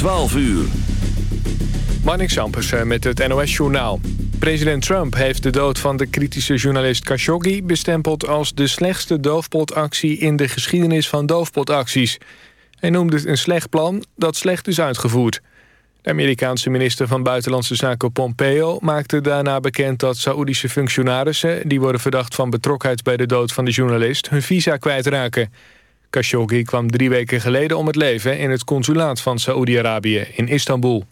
12 uur. Marnik Sampersen met het NOS-journaal. President Trump heeft de dood van de kritische journalist Khashoggi... bestempeld als de slechtste doofpotactie in de geschiedenis van doofpotacties. Hij noemde het een slecht plan dat slecht is uitgevoerd. De Amerikaanse minister van Buitenlandse Zaken Pompeo maakte daarna bekend dat Saoedische functionarissen... die worden verdacht van betrokkenheid bij de dood van de journalist... hun visa kwijtraken. Khashoggi kwam drie weken geleden om het leven... in het consulaat van Saoedi-Arabië in Istanbul.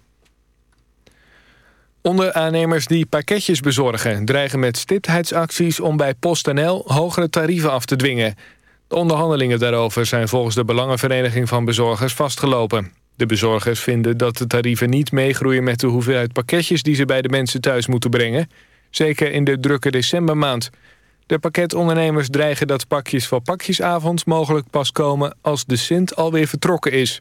Onderaannemers die pakketjes bezorgen... dreigen met stiptheidsacties om bij PostNL hogere tarieven af te dwingen. De onderhandelingen daarover zijn volgens de Belangenvereniging van Bezorgers vastgelopen. De bezorgers vinden dat de tarieven niet meegroeien met de hoeveelheid pakketjes... die ze bij de mensen thuis moeten brengen. Zeker in de drukke decembermaand. De pakketondernemers dreigen dat pakjes voor pakjesavond mogelijk pas komen... als de Sint alweer vertrokken is.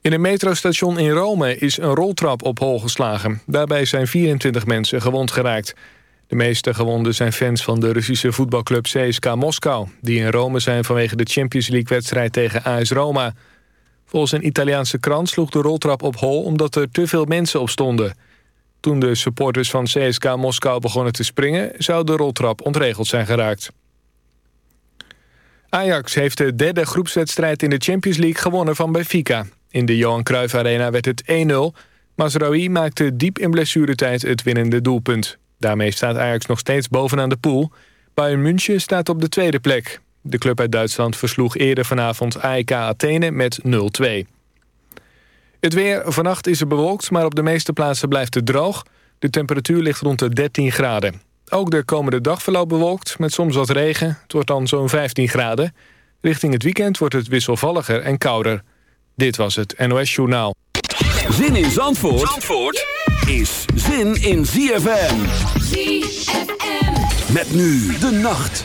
In een metrostation in Rome is een roltrap op hol geslagen. Daarbij zijn 24 mensen gewond geraakt. De meeste gewonden zijn fans van de Russische voetbalclub CSKA Moskou... die in Rome zijn vanwege de Champions League-wedstrijd tegen AS Roma. Volgens een Italiaanse krant sloeg de roltrap op hol... omdat er te veel mensen op stonden. Toen de supporters van CSKA Moskou begonnen te springen... zou de roltrap ontregeld zijn geraakt. Ajax heeft de derde groepswedstrijd in de Champions League gewonnen van Benfica. In de Johan Cruijff Arena werd het 1-0. Masraoui maakte diep in blessuretijd het winnende doelpunt. Daarmee staat Ajax nog steeds bovenaan de pool. Bayern München staat op de tweede plek. De club uit Duitsland versloeg eerder vanavond AEK Athene met 0-2. Het weer, vannacht is er bewolkt, maar op de meeste plaatsen blijft het droog. De temperatuur ligt rond de 13 graden. Ook de komende dag verloopt bewolkt, met soms wat regen. Het wordt dan zo'n 15 graden. Richting het weekend wordt het wisselvalliger en kouder. Dit was het NOS Journaal. Zin in Zandvoort, Zandvoort is zin in ZFM. ZFM. Met nu de nacht.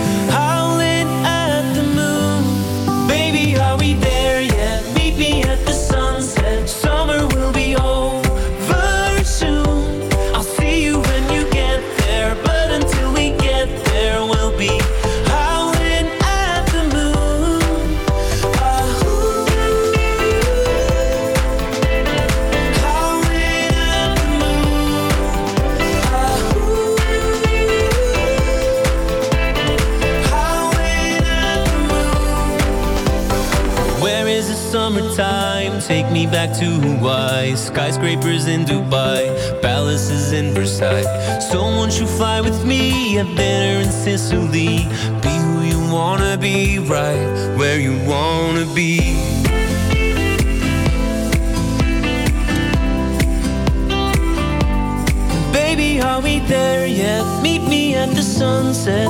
back to Hawaii. Skyscrapers in Dubai, palaces in Versailles. Someone you fly with me, dinner in Sicily. Be who you wanna be, right where you wanna be. Baby, are we there yet? Meet me at the sunset.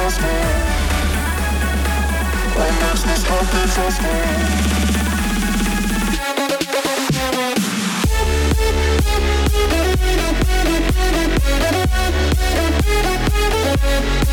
feels good. What makes this happy feels.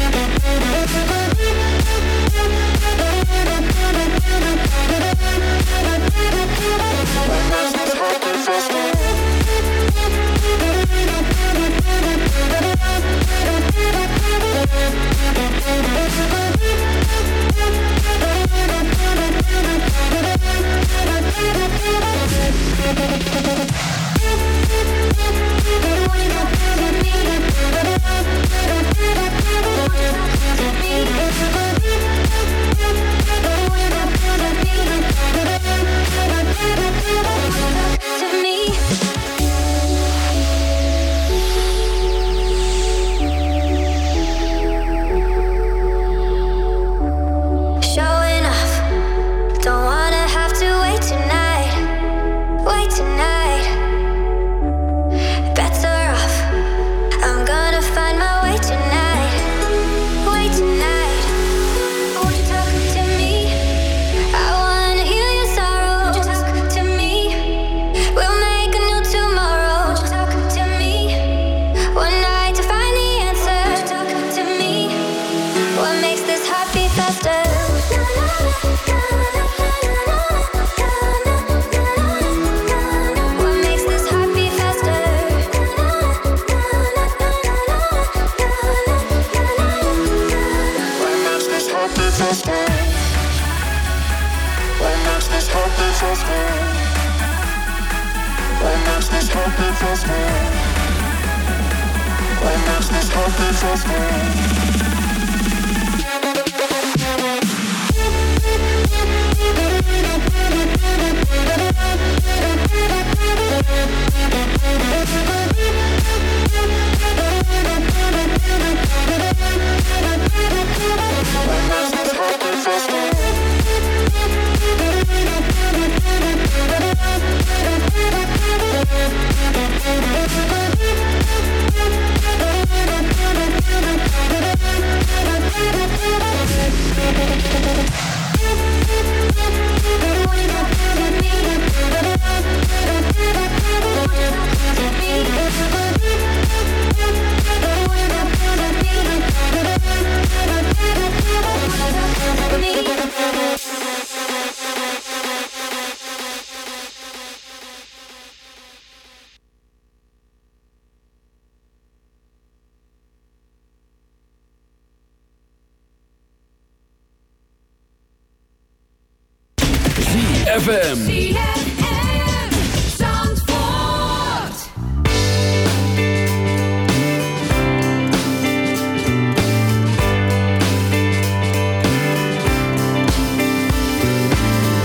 ZFM.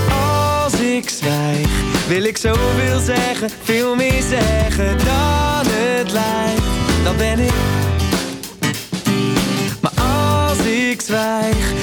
Als ik zwijg, wil ik zoveel zeggen, veel meer zeggen dan het lijkt. Dan ben ik. Maar als ik zwijg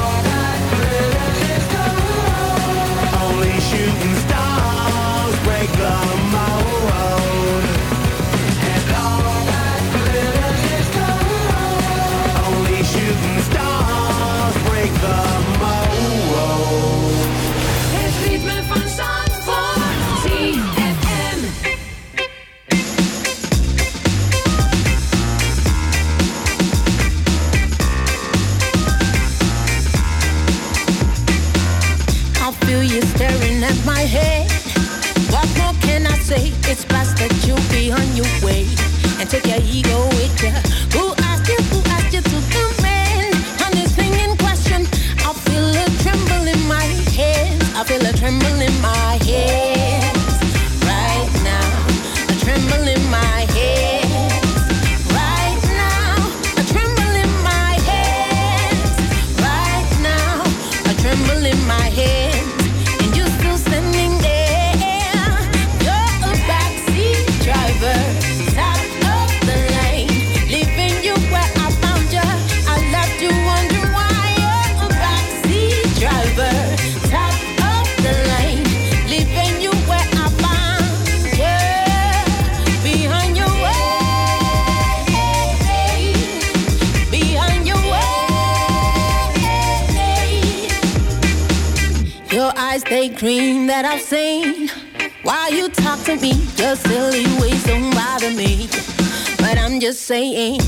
saying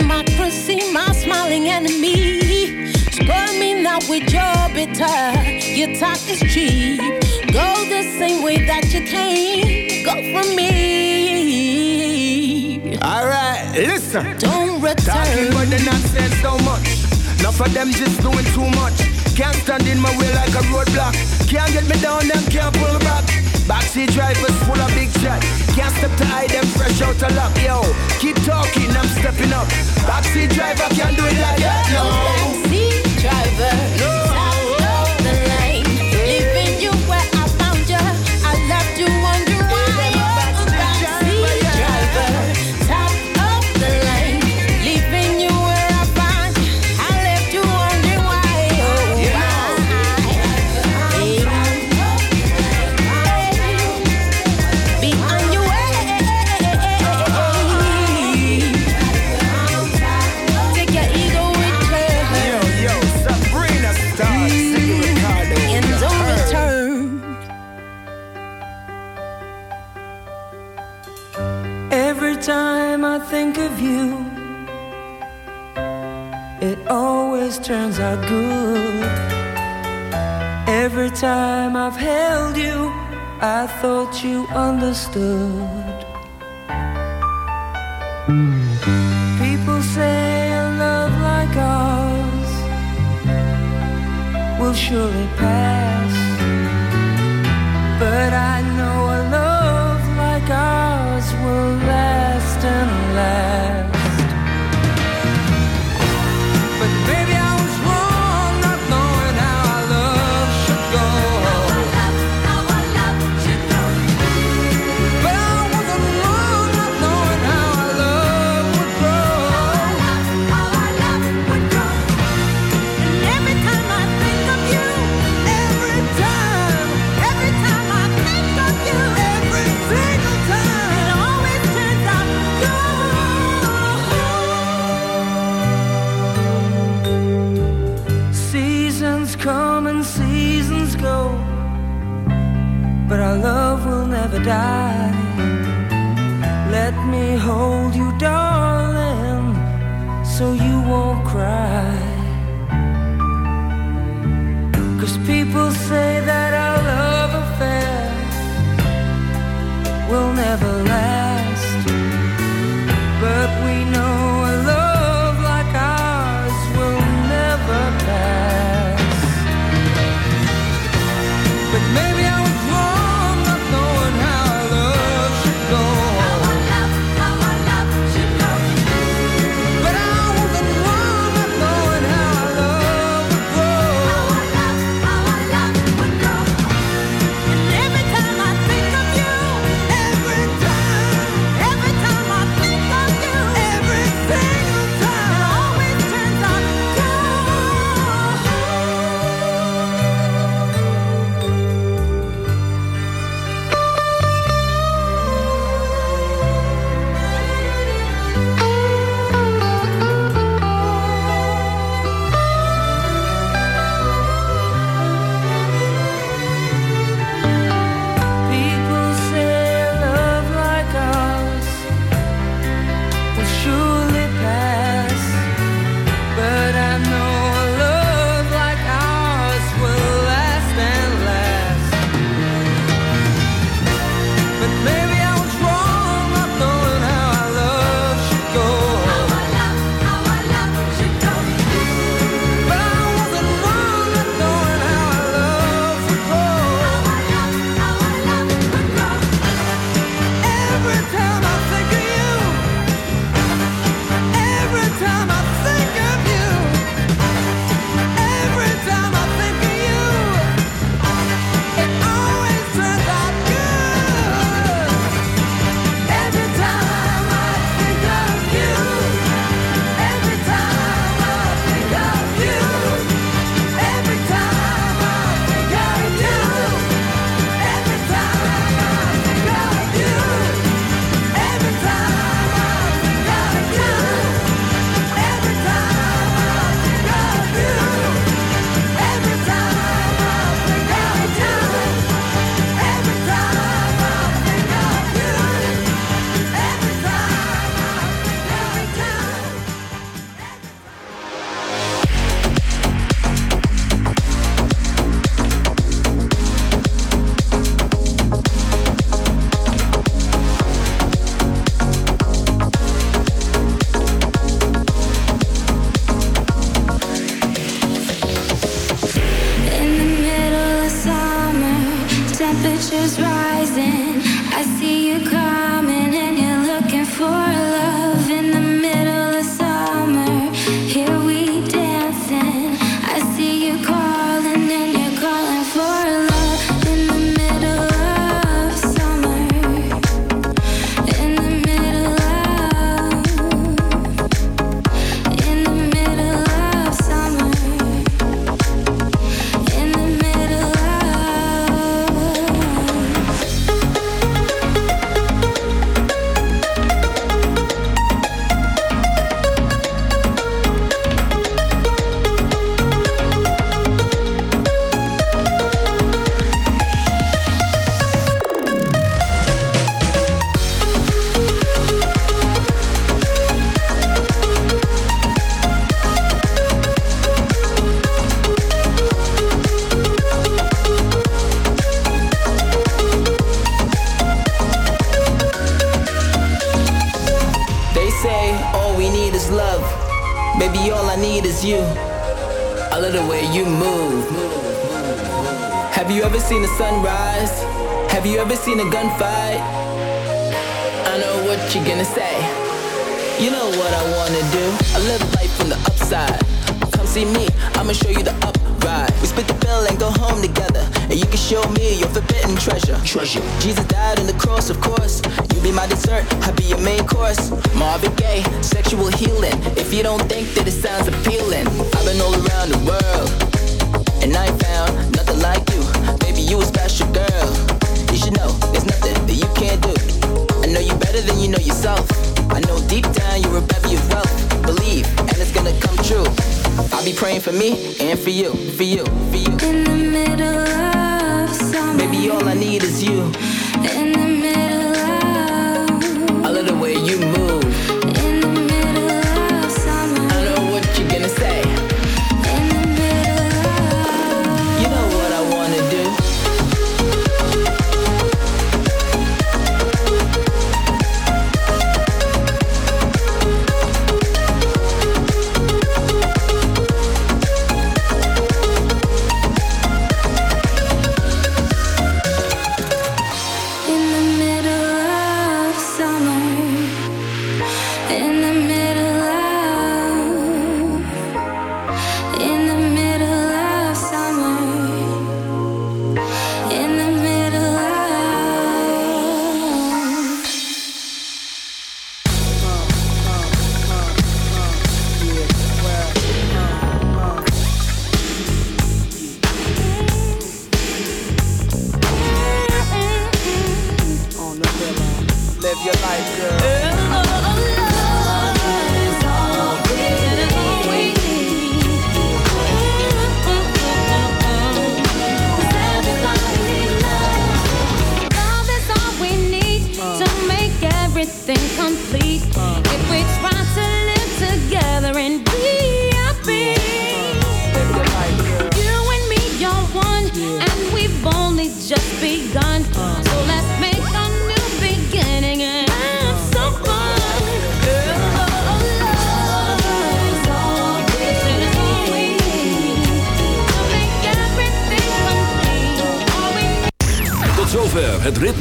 democracy, my smiling enemy. Spur me now with your bitter, your talk is cheap. Go the same way that you came, go for me. Alright, listen. Don't return. Talking but they not saying so much. Enough of them just doing too much. Can't stand in my way like a roadblock. Can't get me down, them can't pull back. Backseat drivers full of big chat. Can't step to hide them fresh out of lap, yo. Keep talking, I'm stepping up. Backseat driver can't do it like that, no. Backseat driver, no. Out of the lane, leaving you where I found you. I loved you on think of you, it always turns out good. Every time I've held you, I thought you understood. People say a love like ours will surely pass.